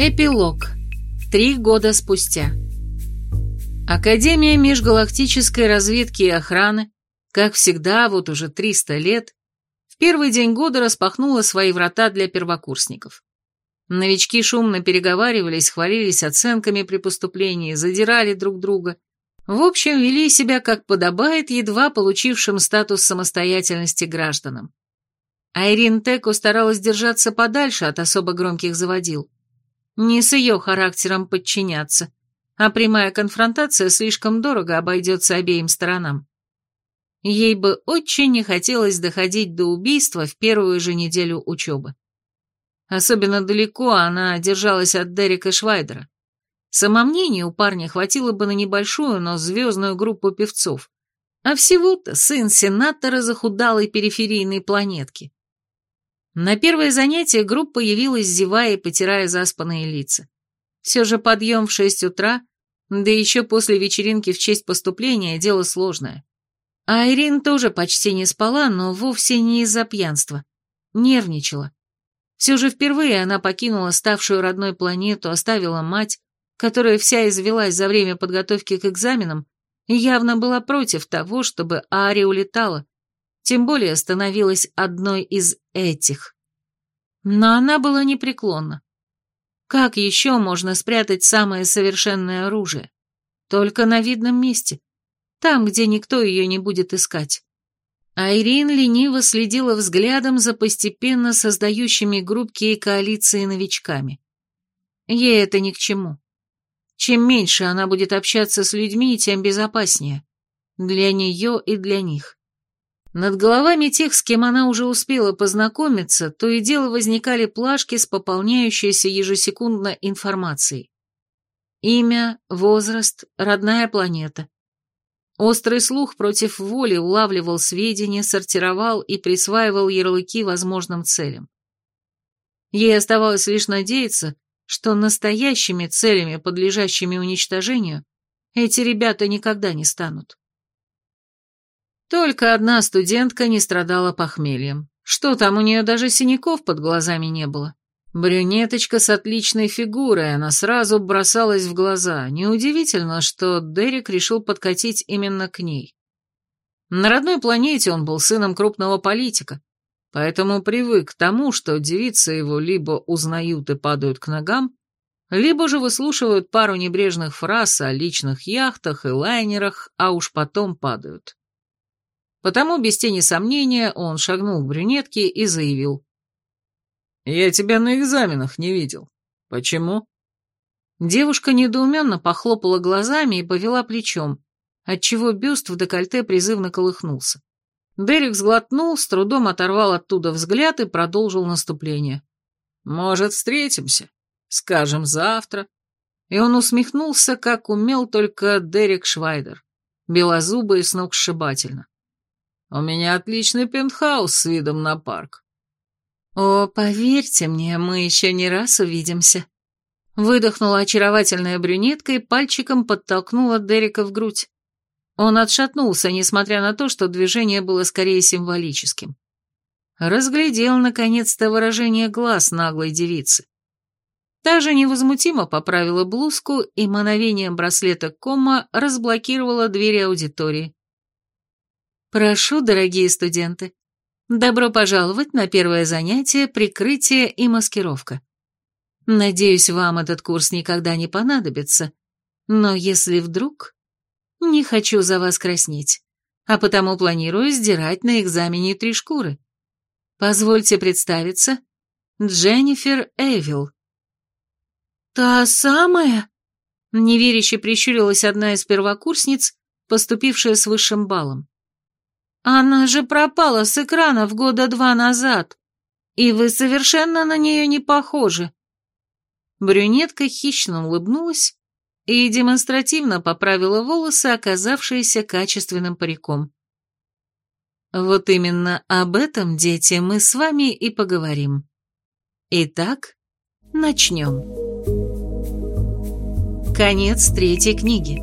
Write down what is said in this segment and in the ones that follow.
Эпилог. Три года спустя. Академия межгалактической разведки и охраны, как всегда, вот уже 300 лет, в первый день года распахнула свои врата для первокурсников. Новички шумно переговаривались, хвалились оценками при поступлении, задирали друг друга. В общем, вели себя, как подобает, едва получившим статус самостоятельности гражданам. Айрин Теку старалась держаться подальше от особо громких заводил. Не с ее характером подчиняться, а прямая конфронтация слишком дорого обойдется обеим сторонам. Ей бы очень не хотелось доходить до убийства в первую же неделю учебы. Особенно далеко она держалась от Дерека Швайдера. Самомнения у парня хватило бы на небольшую, но звездную группу певцов. А всего-то сын сенатора захудалой периферийной планетки. На первое занятие группа явилась, зевая и потирая заспанные лица. Все же подъем в шесть утра, да еще после вечеринки в честь поступления, дело сложное. А Ирин тоже почти не спала, но вовсе не из-за пьянства. Нервничала. Все же впервые она покинула ставшую родной планету, оставила мать, которая вся извелась за время подготовки к экзаменам, и явно была против того, чтобы Ари улетала, тем более становилась одной из этих. Но она была непреклонна. Как еще можно спрятать самое совершенное оружие? Только на видном месте, там, где никто ее не будет искать. Айрин лениво следила взглядом за постепенно создающими группки и коалиции новичками. Ей это ни к чему. Чем меньше она будет общаться с людьми, тем безопаснее. Для нее и для них. Над головами тех, с кем она уже успела познакомиться, то и дело возникали плашки с пополняющейся ежесекундно информацией. Имя, возраст, родная планета. Острый слух против воли улавливал сведения, сортировал и присваивал ярлыки возможным целям. Ей оставалось лишь надеяться, что настоящими целями, подлежащими уничтожению, эти ребята никогда не станут. Только одна студентка не страдала похмельем. Что там, у нее даже синяков под глазами не было. Брюнеточка с отличной фигурой, она сразу бросалась в глаза. Неудивительно, что Дерек решил подкатить именно к ней. На родной планете он был сыном крупного политика, поэтому привык к тому, что девицы его либо узнают и падают к ногам, либо же выслушивают пару небрежных фраз о личных яхтах и лайнерах, а уж потом падают. Потому, без тени сомнения, он шагнул к брюнетке и заявил. «Я тебя на экзаменах не видел. Почему?» Девушка недоуменно похлопала глазами и повела плечом, отчего бюст в декольте призывно колыхнулся. Дерек сглотнул, с трудом оторвал оттуда взгляд и продолжил наступление. «Может, встретимся? Скажем, завтра?» И он усмехнулся, как умел только Дерек Швайдер, белозубый и сногсшибательно. У меня отличный пентхаус с видом на парк. О, поверьте мне, мы еще не раз увидимся. Выдохнула очаровательная брюнетка и пальчиком подтолкнула Дерека в грудь. Он отшатнулся, несмотря на то, что движение было скорее символическим. Разглядел, наконец-то, выражение глаз наглой девицы. Та же невозмутимо поправила блузку и мановением браслета кома разблокировала двери аудитории. Прошу, дорогие студенты, добро пожаловать на первое занятие «Прикрытие и маскировка». Надеюсь, вам этот курс никогда не понадобится, но если вдруг... Не хочу за вас краснеть, а потому планирую сдирать на экзамене три шкуры. Позвольте представиться, Дженнифер Эвил. «Та самая?» Неверяще прищурилась одна из первокурсниц, поступившая с высшим баллом. Она же пропала с экранов года два назад, и вы совершенно на нее не похожи. Брюнетка хищно улыбнулась и демонстративно поправила волосы, оказавшиеся качественным париком. Вот именно об этом, дети, мы с вами и поговорим. Итак, начнем. Конец третьей книги.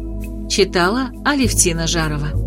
Читала Алевтина Жарова.